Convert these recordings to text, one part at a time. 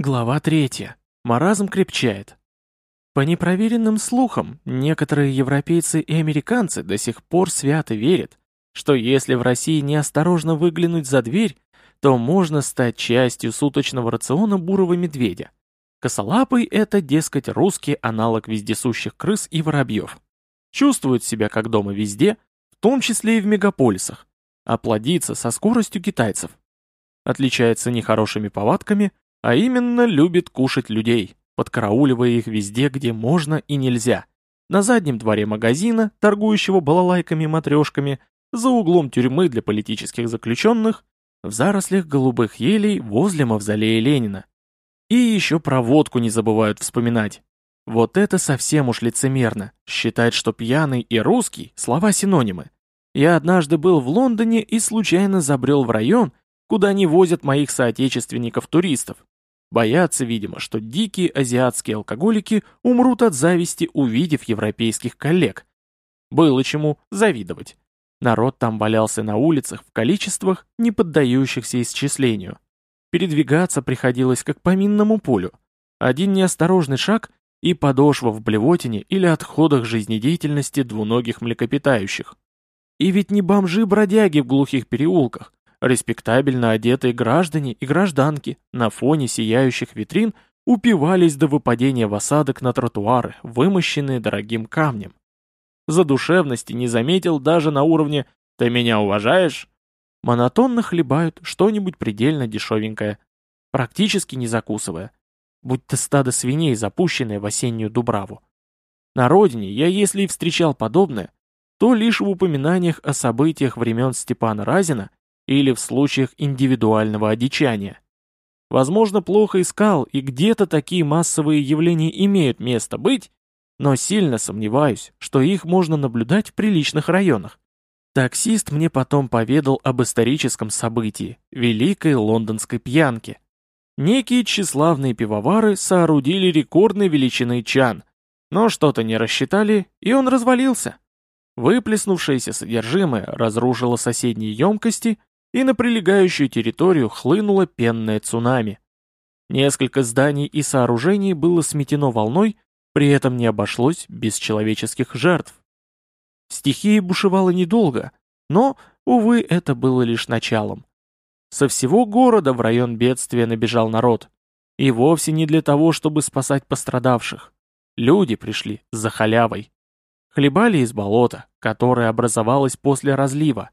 Глава 3. Маразм крепчает. По непроверенным слухам, некоторые европейцы и американцы до сих пор свято верят, что если в России неосторожно выглянуть за дверь, то можно стать частью суточного рациона бурого медведя. Косолапый — это, дескать, русский аналог вездесущих крыс и воробьев. Чувствуют себя как дома везде, в том числе и в мегаполисах, а плодится со скоростью китайцев. Отличается нехорошими повадками — а именно любит кушать людей, подкарауливая их везде, где можно и нельзя. На заднем дворе магазина, торгующего балалайками-матрешками, за углом тюрьмы для политических заключенных, в зарослях голубых елей возле мавзолея Ленина. И еще про водку не забывают вспоминать. Вот это совсем уж лицемерно, считать, что пьяный и русский – слова синонимы. Я однажды был в Лондоне и случайно забрел в район, куда не возят моих соотечественников-туристов. Боятся, видимо, что дикие азиатские алкоголики умрут от зависти, увидев европейских коллег. Было чему завидовать. Народ там валялся на улицах в количествах, не поддающихся исчислению. Передвигаться приходилось как по минному полю. Один неосторожный шаг и подошва в блевотине или отходах жизнедеятельности двуногих млекопитающих. И ведь не бомжи-бродяги в глухих переулках, Респектабельно одетые граждане и гражданки на фоне сияющих витрин упивались до выпадения в осадок на тротуары, вымощенные дорогим камнем. Задушевности не заметил даже на уровне «ты меня уважаешь?» Монотонно хлебают что-нибудь предельно дешевенькое, практически не закусывая, будь то стадо свиней, запущенное в осеннюю дубраву. На родине я, если и встречал подобное, то лишь в упоминаниях о событиях времен Степана Разина или в случаях индивидуального одичания. Возможно, плохо искал, и где-то такие массовые явления имеют место быть, но сильно сомневаюсь, что их можно наблюдать в приличных районах. Таксист мне потом поведал об историческом событии – Великой Лондонской пьянке. Некие тщеславные пивовары соорудили рекордной величины чан, но что-то не рассчитали, и он развалился. Выплеснувшееся содержимое разрушило соседние емкости, и на прилегающую территорию хлынуло пенное цунами. Несколько зданий и сооружений было сметено волной, при этом не обошлось без человеческих жертв. Стихия бушевала недолго, но, увы, это было лишь началом. Со всего города в район бедствия набежал народ. И вовсе не для того, чтобы спасать пострадавших. Люди пришли за халявой. Хлебали из болота, которое образовалось после разлива.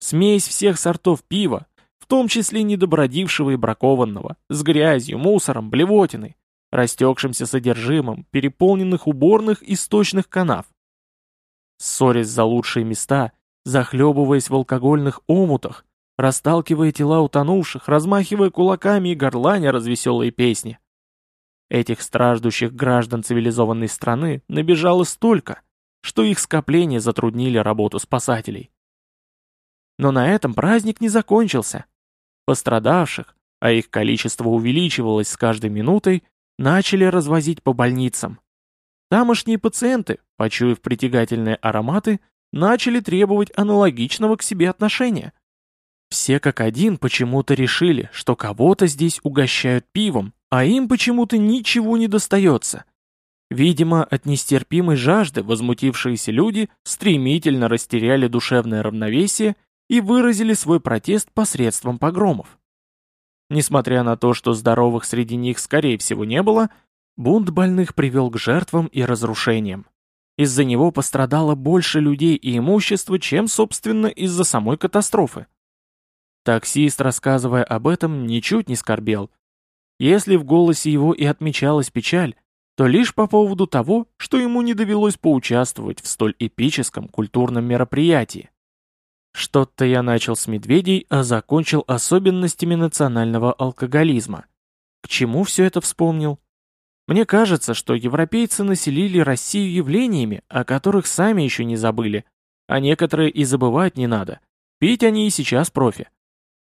Смесь всех сортов пива, в том числе недобродившего и бракованного, с грязью, мусором, блевотиной, растекшимся содержимым переполненных уборных и сточных канав. Ссорясь за лучшие места, захлебываясь в алкогольных омутах, расталкивая тела утонувших, размахивая кулаками и горланя развеселые песни. Этих страждущих граждан цивилизованной страны набежало столько, что их скопления затруднили работу спасателей. Но на этом праздник не закончился. Пострадавших, а их количество увеличивалось с каждой минутой, начали развозить по больницам. Тамошние пациенты, почуяв притягательные ароматы, начали требовать аналогичного к себе отношения. Все как один почему-то решили, что кого-то здесь угощают пивом, а им почему-то ничего не достается. Видимо, от нестерпимой жажды возмутившиеся люди стремительно растеряли душевное равновесие и выразили свой протест посредством погромов. Несмотря на то, что здоровых среди них скорее всего не было, бунт больных привел к жертвам и разрушениям. Из-за него пострадало больше людей и имущества, чем, собственно, из-за самой катастрофы. Таксист, рассказывая об этом, ничуть не скорбел. Если в голосе его и отмечалась печаль, то лишь по поводу того, что ему не довелось поучаствовать в столь эпическом культурном мероприятии. Что-то я начал с медведей, а закончил особенностями национального алкоголизма. К чему все это вспомнил? Мне кажется, что европейцы населили Россию явлениями, о которых сами еще не забыли, а некоторые и забывать не надо. Пить они и сейчас профи.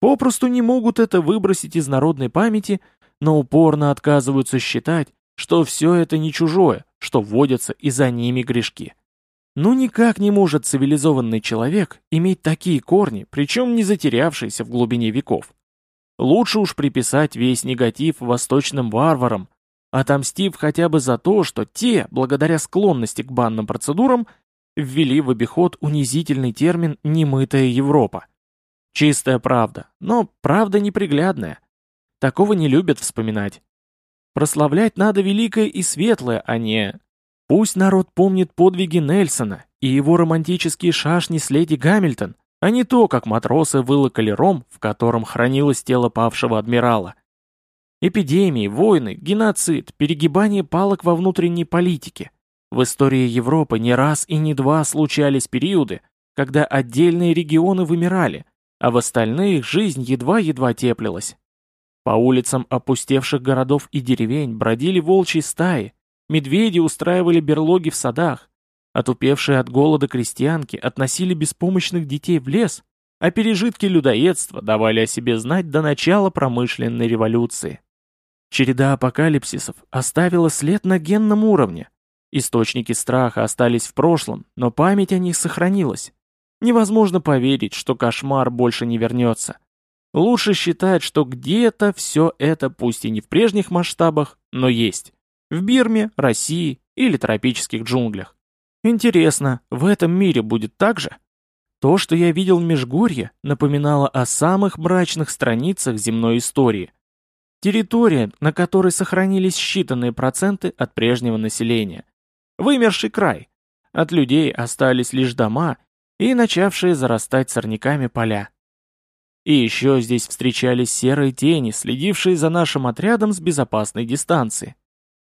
Попросту не могут это выбросить из народной памяти, но упорно отказываются считать, что все это не чужое, что вводятся и за ними грешки. Ну никак не может цивилизованный человек иметь такие корни, причем не затерявшиеся в глубине веков. Лучше уж приписать весь негатив восточным варварам, отомстив хотя бы за то, что те, благодаря склонности к банным процедурам, ввели в обиход унизительный термин «немытая Европа». Чистая правда, но правда неприглядная. Такого не любят вспоминать. Прославлять надо великое и светлое, а не... Пусть народ помнит подвиги Нельсона и его романтические шашни с леди Гамильтон, а не то, как матросы вылокали ром, в котором хранилось тело павшего адмирала. Эпидемии, войны, геноцид, перегибание палок во внутренней политике. В истории Европы не раз и не два случались периоды, когда отдельные регионы вымирали, а в остальных жизнь едва-едва теплилась. По улицам опустевших городов и деревень бродили волчьи стаи, медведи устраивали берлоги в садах, отупевшие от голода крестьянки относили беспомощных детей в лес, а пережитки людоедства давали о себе знать до начала промышленной революции. Череда апокалипсисов оставила след на генном уровне. Источники страха остались в прошлом, но память о них сохранилась. Невозможно поверить, что кошмар больше не вернется. Лучше считать, что где-то все это, пусть и не в прежних масштабах, но есть. В Бирме, России или тропических джунглях. Интересно, в этом мире будет так же? То, что я видел в Межгорье, напоминало о самых мрачных страницах земной истории. Территория, на которой сохранились считанные проценты от прежнего населения. Вымерший край. От людей остались лишь дома и начавшие зарастать сорняками поля. И еще здесь встречались серые тени, следившие за нашим отрядом с безопасной дистанции.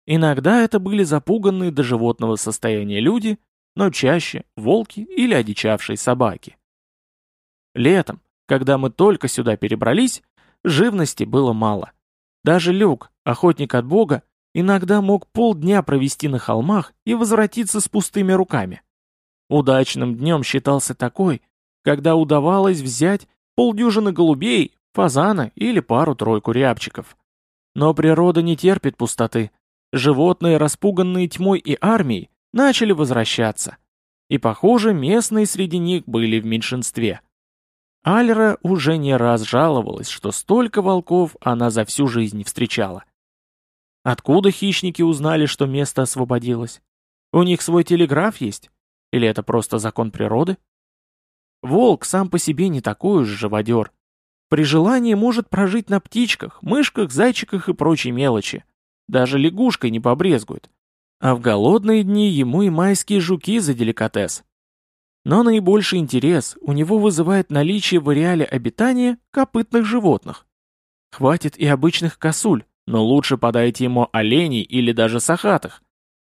Иногда это были запуганные до животного состояния люди, но чаще волки или одичавшие собаки. Летом, когда мы только сюда перебрались, живности было мало. Даже Люк, охотник от бога, иногда мог полдня провести на холмах и возвратиться с пустыми руками. Удачным днем считался такой, когда удавалось взять полдюжины голубей, фазана или пару-тройку рябчиков. Но природа не терпит пустоты. Животные, распуганные тьмой и армией, начали возвращаться. И, похоже, местные среди них были в меньшинстве. Альра уже не раз жаловалась, что столько волков она за всю жизнь не встречала. Откуда хищники узнали, что место освободилось? У них свой телеграф есть? Или это просто закон природы? Волк сам по себе не такой уж живодер. При желании может прожить на птичках, мышках, зайчиках и прочей мелочи. Даже лягушкой не побрезгует. А в голодные дни ему и майские жуки за деликатес. Но наибольший интерес у него вызывает наличие в ареале обитания копытных животных. Хватит и обычных косуль, но лучше подайте ему оленей или даже сахатых.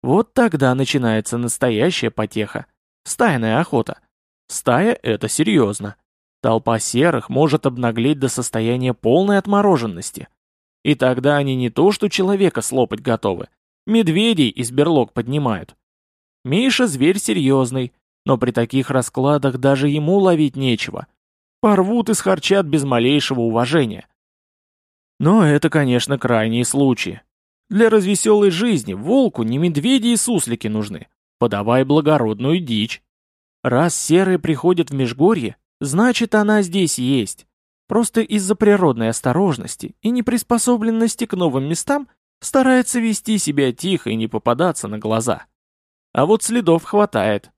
Вот тогда начинается настоящая потеха. Стайная охота. Стая — это серьезно. Толпа серых может обнаглеть до состояния полной отмороженности. И тогда они не то что человека слопать готовы, медведей из берлог поднимают. Миша зверь серьезный, но при таких раскладах даже ему ловить нечего. Порвут и схарчат без малейшего уважения. Но это, конечно, крайние случаи. Для развеселой жизни волку не медведи и суслики нужны. Подавай благородную дичь. Раз серые приходят в Межгорье, значит она здесь есть. Просто из-за природной осторожности и неприспособленности к новым местам старается вести себя тихо и не попадаться на глаза. А вот следов хватает.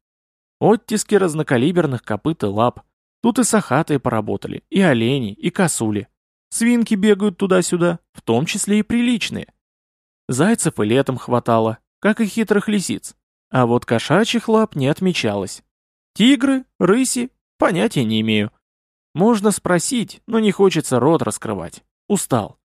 Оттиски разнокалиберных копыт и лап. Тут и сахатые поработали, и олени, и косули. Свинки бегают туда-сюда, в том числе и приличные. Зайцев и летом хватало, как и хитрых лисиц. А вот кошачьих лап не отмечалось. Тигры, рыси, понятия не имею. Можно спросить, но не хочется рот раскрывать. Устал.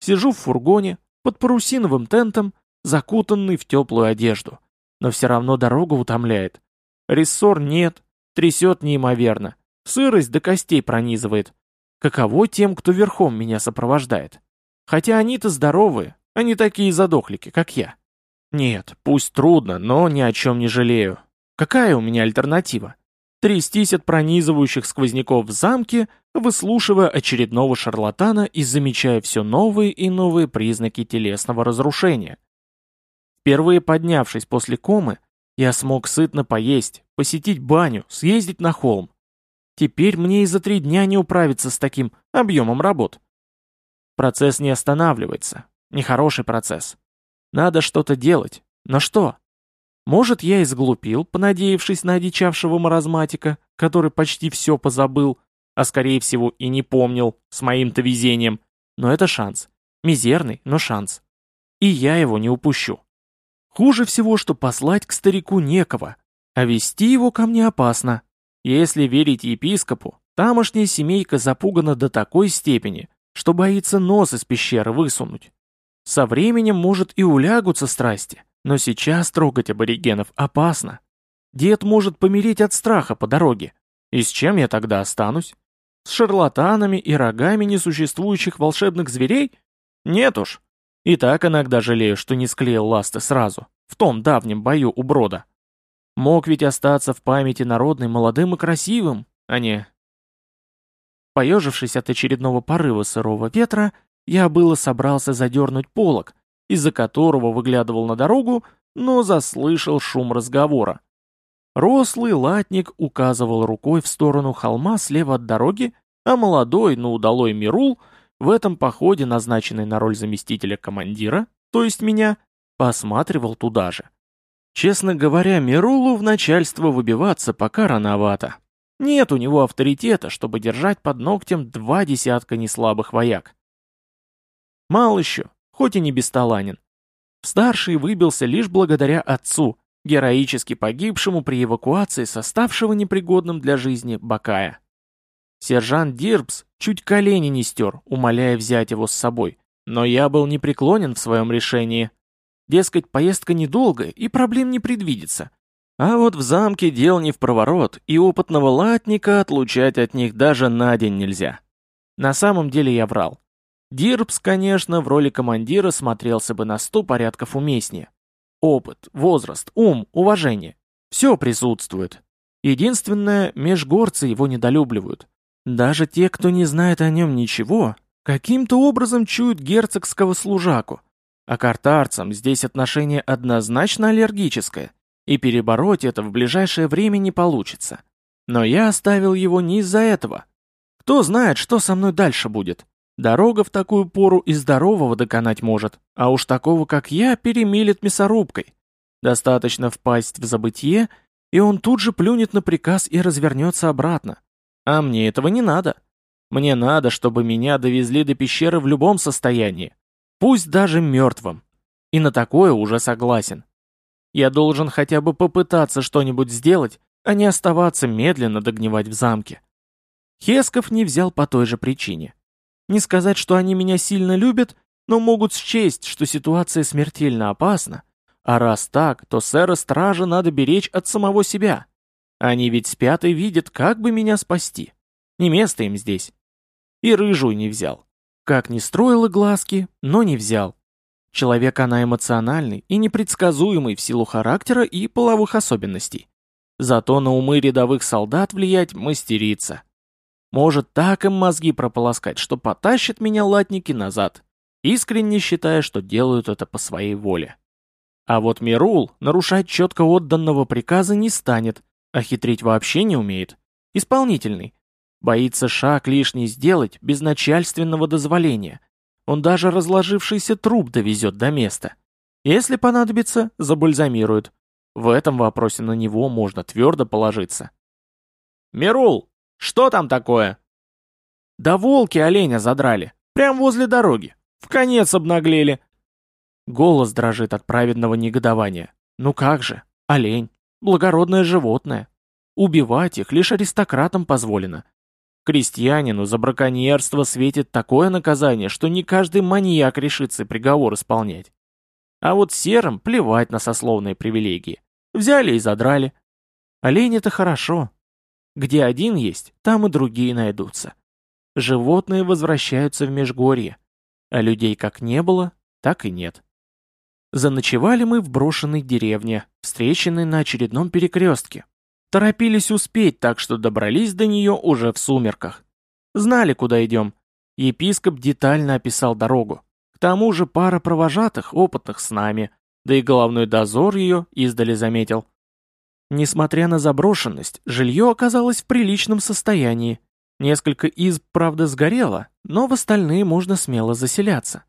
Сижу в фургоне, под парусиновым тентом, закутанный в теплую одежду. Но все равно дорога утомляет. Рессор нет, трясет неимоверно. Сырость до костей пронизывает. Каково тем, кто верхом меня сопровождает? Хотя они-то здоровые, они такие задохлики, как я. Нет, пусть трудно, но ни о чем не жалею. Какая у меня альтернатива? Трястись от пронизывающих сквозняков в замке, выслушивая очередного шарлатана и замечая все новые и новые признаки телесного разрушения. Впервые поднявшись после комы, я смог сытно поесть, посетить баню, съездить на холм. Теперь мне и за три дня не управиться с таким объемом работ. Процесс не останавливается. Нехороший процесс. Надо что-то делать. Но что? Может, я и сглупил, понадеявшись на одичавшего маразматика, который почти все позабыл, а скорее всего и не помнил, с моим-то везением. Но это шанс. Мизерный, но шанс. И я его не упущу. Хуже всего, что послать к старику некого, а вести его ко мне опасно. Если верить епископу, тамошняя семейка запугана до такой степени, что боится нос из пещеры высунуть. Со временем, может, и улягутся страсти, но сейчас трогать аборигенов опасно. Дед может помереть от страха по дороге. И с чем я тогда останусь? С шарлатанами и рогами несуществующих волшебных зверей? Нет уж. И так иногда жалею, что не склеил ласты сразу, в том давнем бою у брода. Мог ведь остаться в памяти народной молодым и красивым, а не... Поежившись от очередного порыва сырого ветра, я было собрался задернуть полог, из-за которого выглядывал на дорогу, но заслышал шум разговора. Рослый латник указывал рукой в сторону холма слева от дороги, а молодой, но удалой Мирул в этом походе, назначенный на роль заместителя командира, то есть меня, посматривал туда же. Честно говоря, Мирулу в начальство выбиваться пока рановато. Нет у него авторитета, чтобы держать под ногтем два десятка неслабых вояк. Мал еще, хоть и не бесталанен. Старший выбился лишь благодаря отцу, героически погибшему при эвакуации составшего непригодным для жизни Бакая. Сержант Дирбс чуть колени не стер, умоляя взять его с собой, но я был непреклонен в своем решении. Дескать, поездка недолгая и проблем не предвидится. А вот в замке дел не в проворот, и опытного латника отлучать от них даже на день нельзя. На самом деле я врал. Дирбс, конечно, в роли командира смотрелся бы на сто порядков уместнее. Опыт, возраст, ум, уважение. Все присутствует. Единственное, межгорцы его недолюбливают. Даже те, кто не знает о нем ничего, каким-то образом чуют герцогского служаку. А картарцам здесь отношение однозначно аллергическое, и перебороть это в ближайшее время не получится. Но я оставил его не из-за этого. Кто знает, что со мной дальше будет. Дорога в такую пору и здорового доконать может, а уж такого, как я, перемелет мясорубкой. Достаточно впасть в забытье, и он тут же плюнет на приказ и развернется обратно. А мне этого не надо. Мне надо, чтобы меня довезли до пещеры в любом состоянии, пусть даже мертвым. И на такое уже согласен. Я должен хотя бы попытаться что-нибудь сделать, а не оставаться медленно догнивать в замке. Хесков не взял по той же причине. Не сказать, что они меня сильно любят, но могут счесть, что ситуация смертельно опасна. А раз так, то сэра-стража надо беречь от самого себя. Они ведь спят и видят, как бы меня спасти. Не место им здесь. И рыжую не взял. Как ни строила глазки, но не взял. Человек она эмоциональный и непредсказуемый в силу характера и половых особенностей. Зато на умы рядовых солдат влиять мастерица. Может так им мозги прополоскать, что потащат меня латники назад, искренне считая, что делают это по своей воле. А вот Мирул нарушать четко отданного приказа не станет, а хитрить вообще не умеет. Исполнительный. Боится шаг лишний сделать без начальственного дозволения. Он даже разложившийся труп довезет до места. Если понадобится, забальзамирует. В этом вопросе на него можно твердо положиться. «Мирул, что там такое?» «Да волки оленя задрали. Прям возле дороги. В конец обнаглели». Голос дрожит от праведного негодования. «Ну как же? Олень. Благородное животное. Убивать их лишь аристократам позволено. Крестьянину за браконьерство светит такое наказание, что не каждый маньяк решится приговор исполнять. А вот серым плевать на сословные привилегии. Взяли и задрали. Олень это хорошо, где один есть, там и другие найдутся. Животные возвращаются в Межгорье, а людей как не было, так и нет. Заночевали мы в брошенной деревне, встреченной на очередном перекрестке. Торопились успеть, так что добрались до нее уже в сумерках. Знали, куда идем. Епископ детально описал дорогу. К тому же пара провожатых, опытных с нами, да и головной дозор ее издали заметил. Несмотря на заброшенность, жилье оказалось в приличном состоянии. Несколько изб, правда, сгорело, но в остальные можно смело заселяться.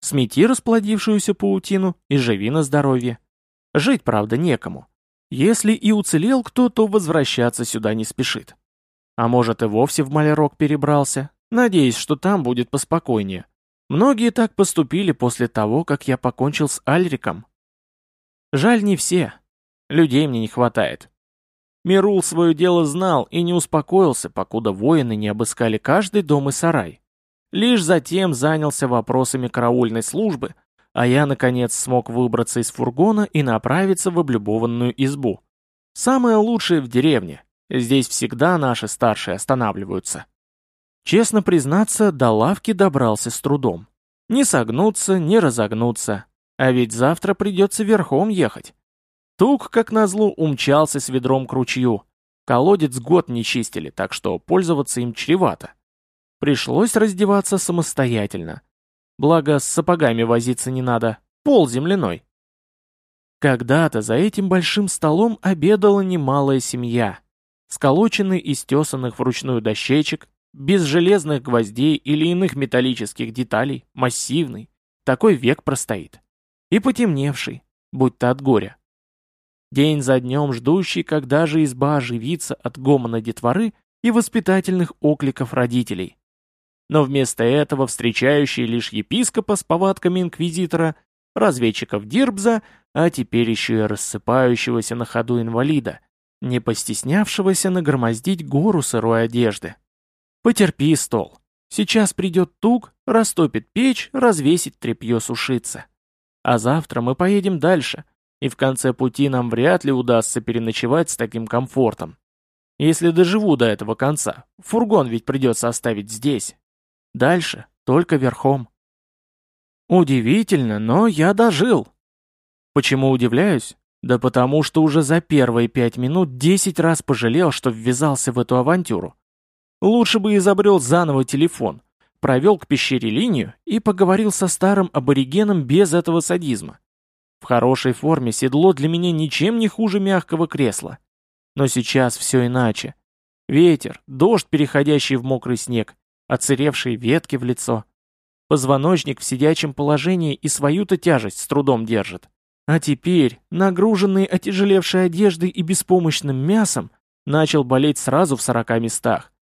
Смети расплодившуюся паутину и живи на здоровье. Жить, правда, некому. Если и уцелел кто, то возвращаться сюда не спешит. А может и вовсе в Малярок перебрался, надеясь, что там будет поспокойнее. Многие так поступили после того, как я покончил с Альриком. Жаль, не все. Людей мне не хватает. Мирул свое дело знал и не успокоился, покуда воины не обыскали каждый дом и сарай. Лишь затем занялся вопросами караульной службы, а я, наконец, смог выбраться из фургона и направиться в облюбованную избу. Самое лучшее в деревне. Здесь всегда наши старшие останавливаются. Честно признаться, до лавки добрался с трудом. Не согнуться, не разогнуться. А ведь завтра придется верхом ехать. Тук, как назло, умчался с ведром к ручью. Колодец год не чистили, так что пользоваться им чревато. Пришлось раздеваться самостоятельно. Благо, с сапогами возиться не надо. Пол земляной. Когда-то за этим большим столом обедала немалая семья. Сколоченный из тесанных вручную дощечек, без железных гвоздей или иных металлических деталей, массивный, такой век простоит. И потемневший, будь-то от горя. День за днем ждущий, когда же изба оживится от гомона детворы и воспитательных окликов родителей. Но вместо этого встречающий лишь епископа с повадками инквизитора, разведчиков Дирбза, а теперь еще и рассыпающегося на ходу инвалида, не постеснявшегося нагромоздить гору сырой одежды. Потерпи, стол. Сейчас придет тук, растопит печь, развесит тряпье сушиться. А завтра мы поедем дальше, и в конце пути нам вряд ли удастся переночевать с таким комфортом. Если доживу до этого конца, фургон ведь придется оставить здесь. Дальше только верхом. Удивительно, но я дожил. Почему удивляюсь? Да потому что уже за первые пять минут десять раз пожалел, что ввязался в эту авантюру. Лучше бы изобрел заново телефон, провел к пещере линию и поговорил со старым аборигеном без этого садизма. В хорошей форме седло для меня ничем не хуже мягкого кресла. Но сейчас все иначе. Ветер, дождь, переходящий в мокрый снег, оцаревшие ветки в лицо. Позвоночник в сидячем положении и свою-то тяжесть с трудом держит. А теперь, нагруженный отяжелевшей одеждой и беспомощным мясом, начал болеть сразу в сорока местах.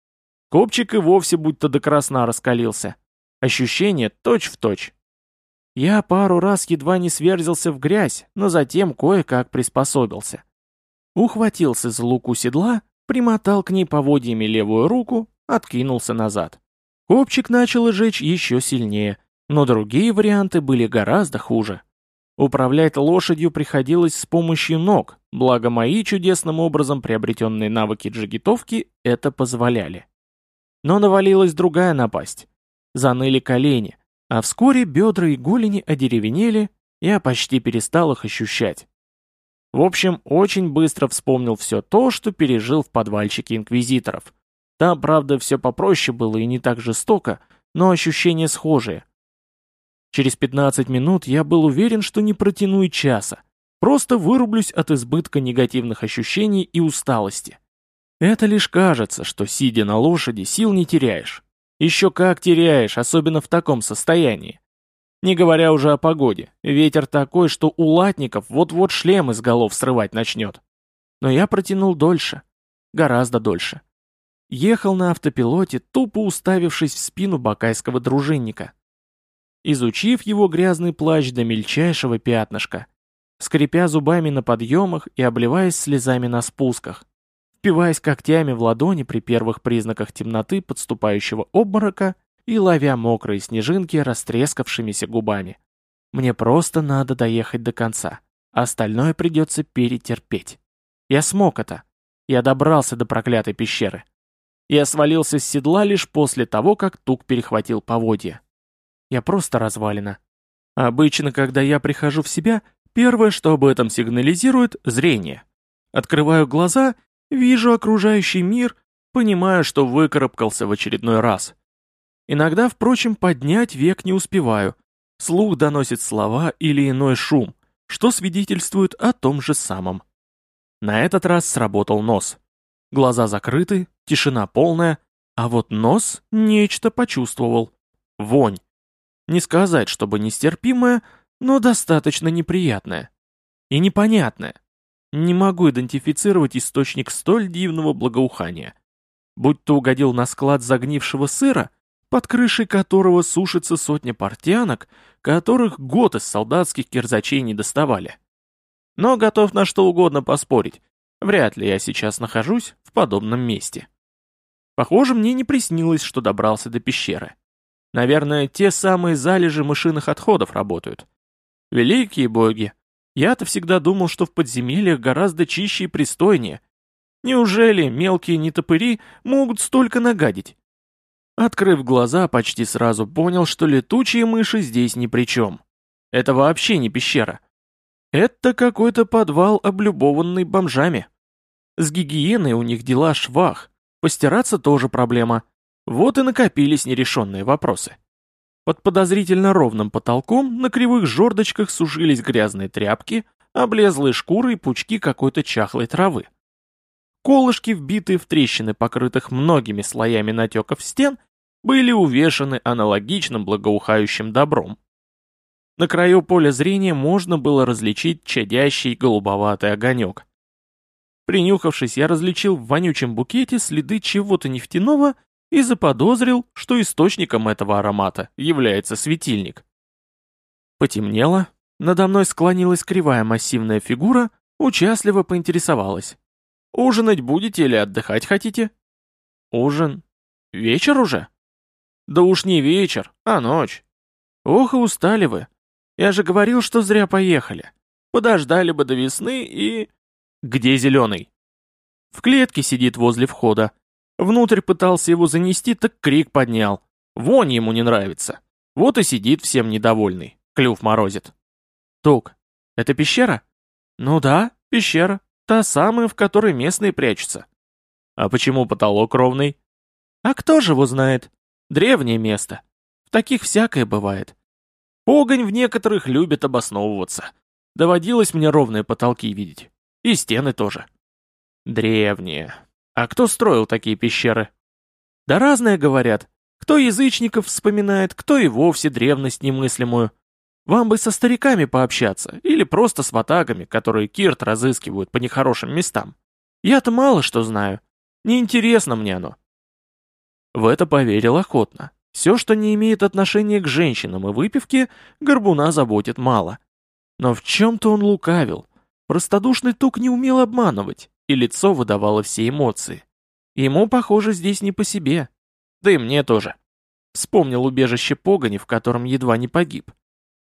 Копчик и вовсе будто до красна раскалился. Ощущение точь-в-точь. Я пару раз едва не сверзился в грязь, но затем кое-как приспособился. Ухватился за луку седла, примотал к ней поводьями левую руку, откинулся назад. Копчик начал жечь еще сильнее, но другие варианты были гораздо хуже. Управлять лошадью приходилось с помощью ног, благо мои чудесным образом приобретенные навыки джигитовки это позволяли. Но навалилась другая напасть. Заныли колени, а вскоре бедра и голени одеревенели, я почти перестал их ощущать. В общем, очень быстро вспомнил все то, что пережил в подвальчике инквизиторов. Там, правда, все попроще было и не так жестоко, но ощущения схожие. Через 15 минут я был уверен, что не протяну и часа. Просто вырублюсь от избытка негативных ощущений и усталости. Это лишь кажется, что сидя на лошади сил не теряешь. Еще как теряешь, особенно в таком состоянии. Не говоря уже о погоде. Ветер такой, что у латников вот-вот шлем из голов срывать начнет. Но я протянул дольше. Гораздо дольше. Ехал на автопилоте, тупо уставившись в спину бакайского дружинника. Изучив его грязный плащ до мельчайшего пятнышка, скрипя зубами на подъемах и обливаясь слезами на спусках, впиваясь когтями в ладони при первых признаках темноты подступающего обморока и ловя мокрые снежинки растрескавшимися губами. Мне просто надо доехать до конца. Остальное придется перетерпеть. Я смог это. Я добрался до проклятой пещеры. Я свалился с седла лишь после того, как тук перехватил поводья. Я просто развалина. Обычно, когда я прихожу в себя, первое, что об этом сигнализирует – зрение. Открываю глаза Вижу окружающий мир, понимаю, что выкарабкался в очередной раз. Иногда, впрочем, поднять век не успеваю. Слух доносит слова или иной шум, что свидетельствует о том же самом. На этот раз сработал нос. Глаза закрыты, тишина полная, А вот нос нечто почувствовал. Вонь. Не сказать, чтобы нестерпимая, но достаточно неприятная. И непонятная. Не могу идентифицировать источник столь дивного благоухания. Будь то угодил на склад загнившего сыра, под крышей которого сушится сотня портянок, которых год из солдатских кирзачей не доставали. Но готов на что угодно поспорить. Вряд ли я сейчас нахожусь в подобном месте. Похоже, мне не приснилось, что добрался до пещеры. Наверное, те самые залежи мышиных отходов работают. Великие боги! Я-то всегда думал, что в подземельях гораздо чище и пристойнее. Неужели мелкие нетопыри могут столько нагадить? Открыв глаза, почти сразу понял, что летучие мыши здесь ни при чем. Это вообще не пещера. Это какой-то подвал, облюбованный бомжами. С гигиеной у них дела швах. Постираться тоже проблема. Вот и накопились нерешенные вопросы. Под подозрительно ровным потолком на кривых жердочках сушились грязные тряпки, облезлые шкуры и пучки какой-то чахлой травы. Колышки, вбитые в трещины, покрытых многими слоями натеков стен, были увешаны аналогичным благоухающим добром. На краю поля зрения можно было различить чадящий голубоватый огонек. Принюхавшись, я различил в вонючем букете следы чего-то нефтяного и заподозрил, что источником этого аромата является светильник. Потемнело, надо мной склонилась кривая массивная фигура, участливо поинтересовалась. «Ужинать будете или отдыхать хотите?» «Ужин? Вечер уже?» «Да уж не вечер, а ночь. Ох и устали вы. Я же говорил, что зря поехали. Подождали бы до весны и...» «Где зеленый?» «В клетке сидит возле входа. Внутрь пытался его занести, так крик поднял. Вонь ему не нравится. Вот и сидит всем недовольный. Клюв морозит. Тук, это пещера? Ну да, пещера. Та самая, в которой местные прячутся. А почему потолок ровный? А кто же его знает? Древнее место. В таких всякое бывает. Погонь в некоторых любит обосновываться. Доводилось мне ровные потолки видеть. И стены тоже. Древние. А кто строил такие пещеры? Да разное говорят. Кто язычников вспоминает, кто и вовсе древность немыслимую. Вам бы со стариками пообщаться, или просто с ватагами, которые Кирт разыскивают по нехорошим местам. Я-то мало что знаю. Неинтересно мне оно. В это поверил охотно. Все, что не имеет отношения к женщинам и выпивке, Горбуна заботит мало. Но в чем-то он лукавил. Простодушный тук не умел обманывать и лицо выдавало все эмоции. Ему, похоже, здесь не по себе. Да и мне тоже. Вспомнил убежище погони, в котором едва не погиб.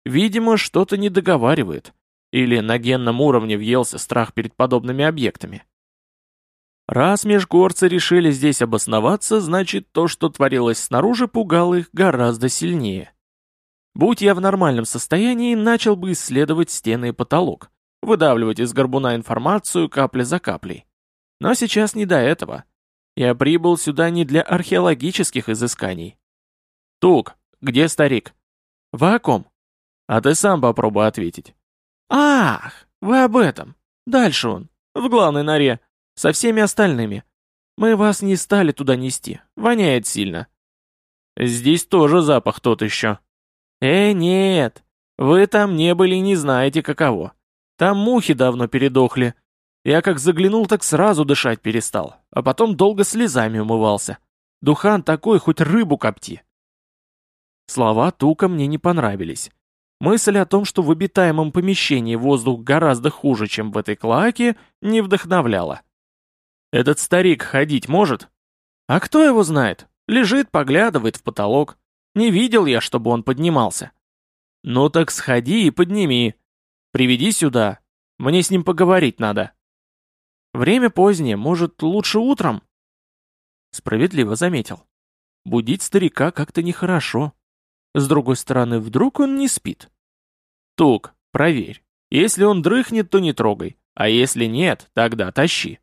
Видимо, что-то не договаривает. Или на генном уровне въелся страх перед подобными объектами. Раз межгорцы решили здесь обосноваться, значит, то, что творилось снаружи, пугало их гораздо сильнее. Будь я в нормальном состоянии, начал бы исследовать стены и потолок выдавливать из горбуна информацию капля за каплей. Но сейчас не до этого. Я прибыл сюда не для археологических изысканий. Тук, где старик? Вы о? А ты сам попробуй ответить. Ах, вы об этом. Дальше он, в главной норе, со всеми остальными. Мы вас не стали туда нести, воняет сильно. Здесь тоже запах тот еще. Э, нет, вы там не были и не знаете каково. Там мухи давно передохли. Я как заглянул, так сразу дышать перестал, а потом долго слезами умывался. Духан такой, хоть рыбу копти. Слова Тука мне не понравились. Мысль о том, что в обитаемом помещении воздух гораздо хуже, чем в этой клоаке, не вдохновляла. Этот старик ходить может? А кто его знает? Лежит, поглядывает в потолок. Не видел я, чтобы он поднимался. Ну так сходи и подними. Приведи сюда. Мне с ним поговорить надо. Время позднее, может, лучше утром? Справедливо заметил. Будить старика как-то нехорошо. С другой стороны, вдруг он не спит. Тук, проверь. Если он дрыхнет, то не трогай. А если нет, тогда тащи.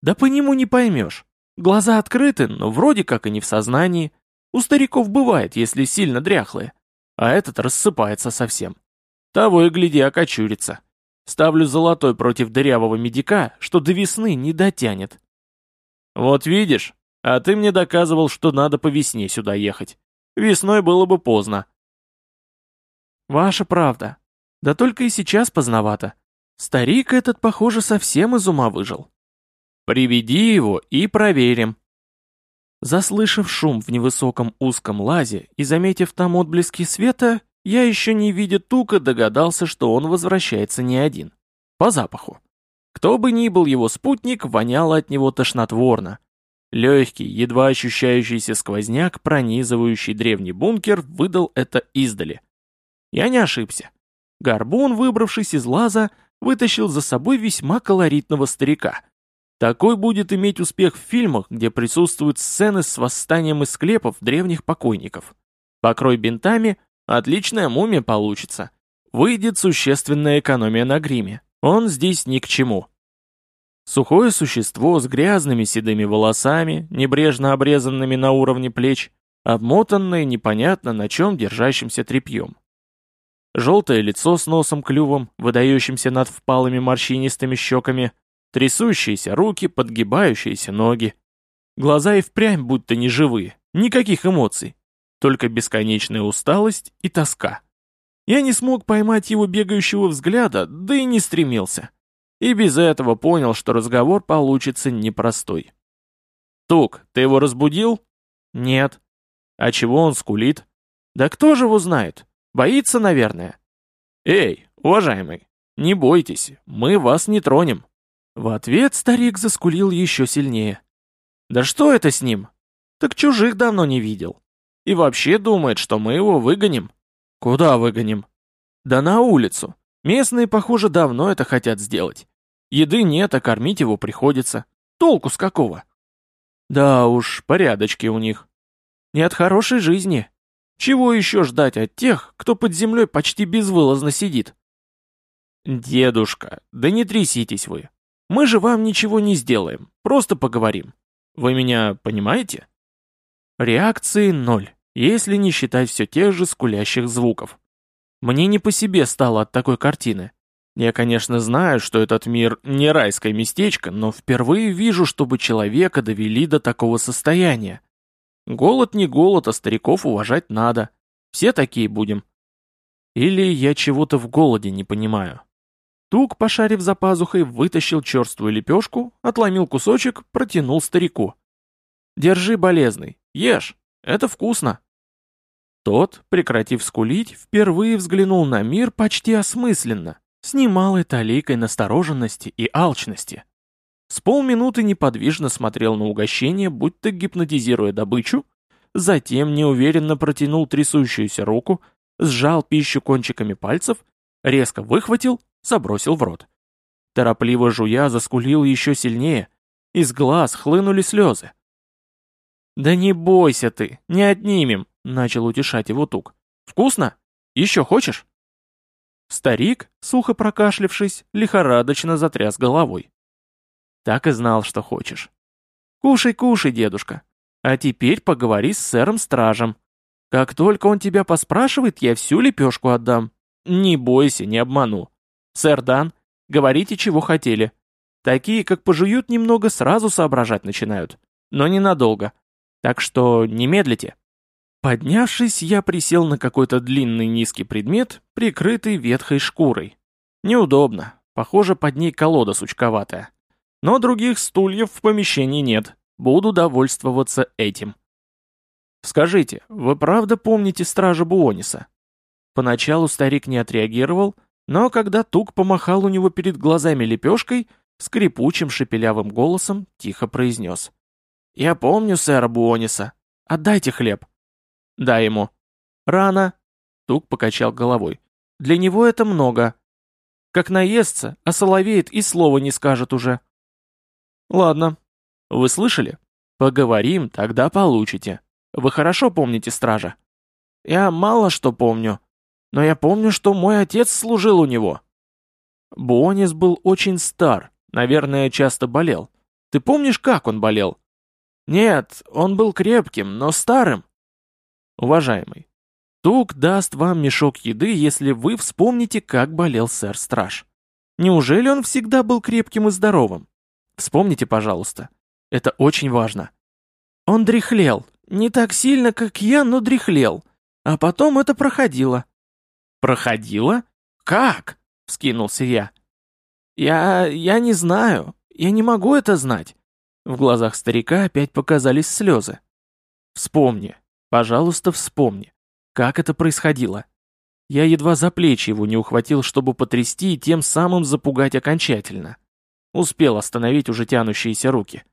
Да по нему не поймешь. Глаза открыты, но вроде как и не в сознании. У стариков бывает, если сильно дряхлые. А этот рассыпается совсем. Того и гляди, окочурится. Ставлю золотой против дырявого медика, что до весны не дотянет. Вот видишь, А ты мне доказывал, что надо по весне сюда ехать. Весной было бы поздно. Ваша правда. Да только и сейчас поздновато. Старик этот, похоже, совсем из ума выжил. Приведи его и проверим. Заслышав шум в невысоком узком лазе и заметив там отблески света, я еще не видя тука догадался, что он возвращается не один. По запаху. Кто бы ни был его спутник, воняло от него тошнотворно. Легкий, едва ощущающийся сквозняк, пронизывающий древний бункер, выдал это издали. Я не ошибся. Горбун, выбравшись из лаза, вытащил за собой весьма колоритного старика. Такой будет иметь успех в фильмах, где присутствуют сцены с восстанием из склепов древних покойников. Покрой бинтами, отличная мумия получится. Выйдет существенная экономия на гриме. Он здесь ни к чему. Сухое существо с грязными седыми волосами, небрежно обрезанными на уровне плеч, обмотанное непонятно на чем держащимся тряпьем. Желтое лицо с носом-клювом, выдающимся над впалыми морщинистыми щеками, трясущиеся руки, подгибающиеся ноги. Глаза и впрямь будто неживые, никаких эмоций, только бесконечная усталость и тоска. Я не смог поймать его бегающего взгляда, да и не стремился. И без этого понял, что разговор получится непростой. «Тук, ты его разбудил?» «Нет». «А чего он скулит?» «Да кто же его знает? Боится, наверное». «Эй, уважаемый, не бойтесь, мы вас не тронем». В ответ старик заскулил еще сильнее. «Да что это с ним? Так чужих давно не видел. И вообще думает, что мы его выгоним». «Куда выгоним?» «Да на улицу. Местные, похоже, давно это хотят сделать. Еды нет, а кормить его приходится. Толку с какого? Да уж, порядочки у них. Не от хорошей жизни. Чего еще ждать от тех, кто под землей почти безвылазно сидит? Дедушка, да не тряситесь вы. Мы же вам ничего не сделаем, просто поговорим. Вы меня понимаете? Реакции ноль, если не считать все тех же скулящих звуков. Мне не по себе стало от такой картины. Я, конечно, знаю, что этот мир не райское местечко, но впервые вижу, чтобы человека довели до такого состояния. Голод не голод, а стариков уважать надо. Все такие будем. Или я чего-то в голоде не понимаю. Тук, пошарив за пазухой, вытащил черствую лепешку, отломил кусочек, протянул старику. «Держи, болезный, ешь, это вкусно». Тот, прекратив скулить, впервые взглянул на мир почти осмысленно, с немалой таликой настороженности и алчности. С полминуты неподвижно смотрел на угощение, будто гипнотизируя добычу, затем неуверенно протянул трясущуюся руку, сжал пищу кончиками пальцев, резко выхватил, забросил в рот. Торопливо жуя заскулил еще сильнее, из глаз хлынули слезы. «Да не бойся ты, не отнимем», — начал утешать его тук. «Вкусно? Еще хочешь?» Старик, сухо прокашлявшись, лихорадочно затряс головой. Так и знал, что хочешь. Кушай, кушай, дедушка. А теперь поговори с сэром-стражем. Как только он тебя поспрашивает, я всю лепешку отдам. Не бойся, не обману. Сэр Дан, говорите, чего хотели. Такие, как пожуют немного, сразу соображать начинают. Но ненадолго. Так что не медлите. Поднявшись, я присел на какой-то длинный низкий предмет, прикрытый ветхой шкурой. Неудобно, похоже, под ней колода сучковатая. Но других стульев в помещении нет, буду довольствоваться этим. Скажите, вы правда помните стража Буониса? Поначалу старик не отреагировал, но когда Тук помахал у него перед глазами лепешкой, скрипучим шепелявым голосом тихо произнес. «Я помню сэра Буониса. Отдайте хлеб». Дай ему. Рано. Тук покачал головой. Для него это много. Как наестся, осоловеет и слова не скажет уже. Ладно. Вы слышали? Поговорим, тогда получите. Вы хорошо помните стража? Я мало что помню. Но я помню, что мой отец служил у него. Буонис был очень стар, наверное, часто болел. Ты помнишь, как он болел? Нет, он был крепким, но старым. Уважаемый, Тук даст вам мешок еды, если вы вспомните, как болел сэр-страж. Неужели он всегда был крепким и здоровым? Вспомните, пожалуйста. Это очень важно. Он дряхлел. Не так сильно, как я, но дряхлел. А потом это проходило». «Проходило? Как?» — вскинулся я. «Я... я не знаю. Я не могу это знать». В глазах старика опять показались слезы. «Вспомни. Пожалуйста, вспомни. Как это происходило?» Я едва за плечи его не ухватил, чтобы потрясти и тем самым запугать окончательно. Успел остановить уже тянущиеся руки.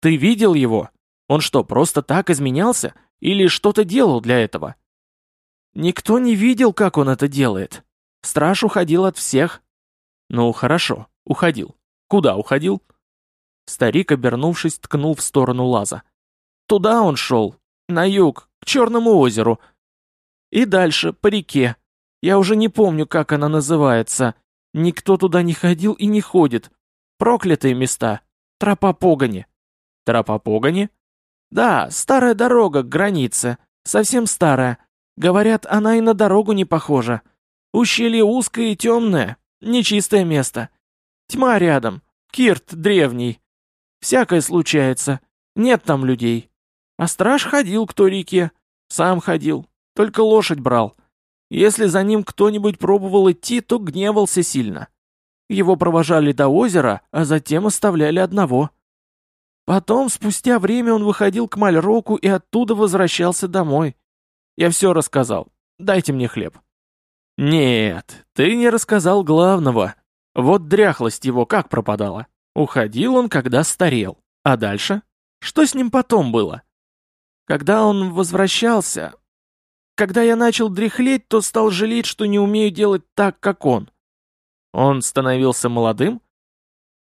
«Ты видел его? Он что, просто так изменялся? Или что-то делал для этого?» «Никто не видел, как он это делает. Страж уходил от всех». «Ну, хорошо, уходил. Куда уходил?» Старик, обернувшись, ткнул в сторону лаза. «Туда он шел, на юг, к Черному озеру. И дальше, по реке. Я уже не помню, как она называется. Никто туда не ходил и не ходит. Проклятые места. Тропа погони. Тропа погони? Да, старая дорога к границе. Совсем старая. Говорят, она и на дорогу не похожа. Ущелье узкое и темное. Нечистое место. Тьма рядом. Кирт древний. Всякое случается. Нет там людей. А страж ходил к той реке. Сам ходил. Только лошадь брал. Если за ним кто-нибудь пробовал идти, то гневался сильно. Его провожали до озера, а затем оставляли одного. Потом, спустя время, он выходил к Мальроку и оттуда возвращался домой. Я все рассказал. Дайте мне хлеб. Нет, ты не рассказал главного. Вот дряхлость его как пропадала. Уходил он, когда старел. А дальше? Что с ним потом было? Когда он возвращался, когда я начал дряхлеть, то стал жалеть, что не умею делать так, как он. Он становился молодым?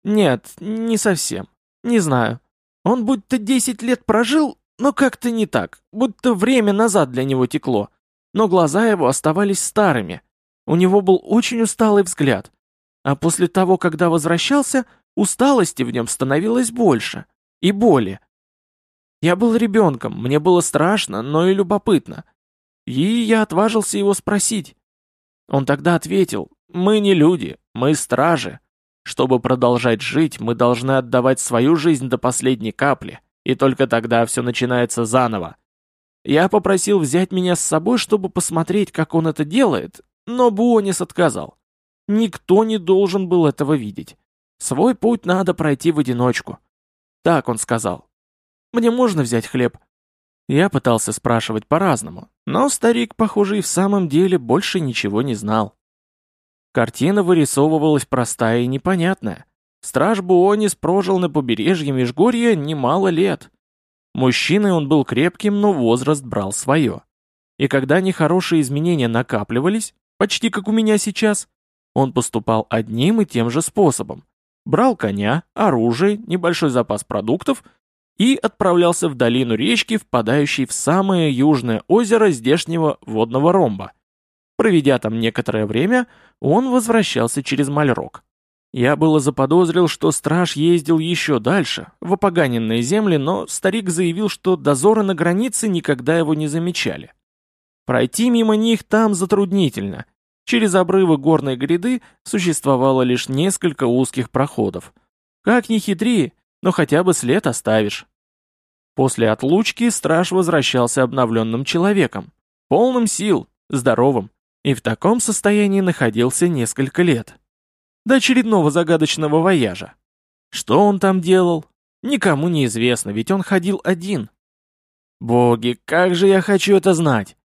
Нет, не совсем. Не знаю. Он будто десять лет прожил, но как-то не так, будто время назад для него текло. Но глаза его оставались старыми. У него был очень усталый взгляд. А после того, когда возвращался, усталости в нем становилось больше. И боли. Я был ребенком, мне было страшно, но и любопытно. И я отважился его спросить. Он тогда ответил, мы не люди, мы стражи. Чтобы продолжать жить, мы должны отдавать свою жизнь до последней капли, и только тогда все начинается заново. Я попросил взять меня с собой, чтобы посмотреть, как он это делает, но Буонис отказал. Никто не должен был этого видеть. Свой путь надо пройти в одиночку. Так он сказал. Мне можно взять хлеб? Я пытался спрашивать по-разному, но старик, похоже, и в самом деле больше ничего не знал. Картина вырисовывалась простая и непонятная. Страж Буонис прожил на побережье Межгорья немало лет. Мужчиной он был крепким, но возраст брал свое. И когда нехорошие изменения накапливались, почти как у меня сейчас, он поступал одним и тем же способом. Брал коня, оружие, небольшой запас продуктов и отправлялся в долину речки, впадающей в самое южное озеро здешнего водного ромба. Проведя там некоторое время, он возвращался через Мальрок. Я было заподозрил, что страж ездил еще дальше, в опоганенные земли, но старик заявил, что дозоры на границе никогда его не замечали. Пройти мимо них там затруднительно. Через обрывы горной гряды существовало лишь несколько узких проходов. Как ни хитри, но хотя бы след оставишь. После отлучки страж возвращался обновленным человеком, полным сил, здоровым, и в таком состоянии находился несколько лет. До очередного загадочного вояжа. Что он там делал? Никому не известно, ведь он ходил один. Боги, как же я хочу это знать!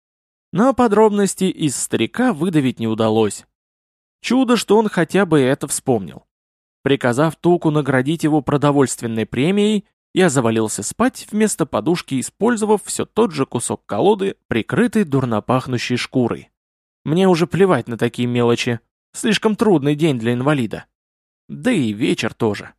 Но подробности из старика выдавить не удалось. Чудо, что он хотя бы это вспомнил. Приказав Туку наградить его продовольственной премией, я завалился спать, вместо подушки использовав все тот же кусок колоды, прикрытый дурнопахнущей шкурой. Мне уже плевать на такие мелочи. Слишком трудный день для инвалида. Да и вечер тоже.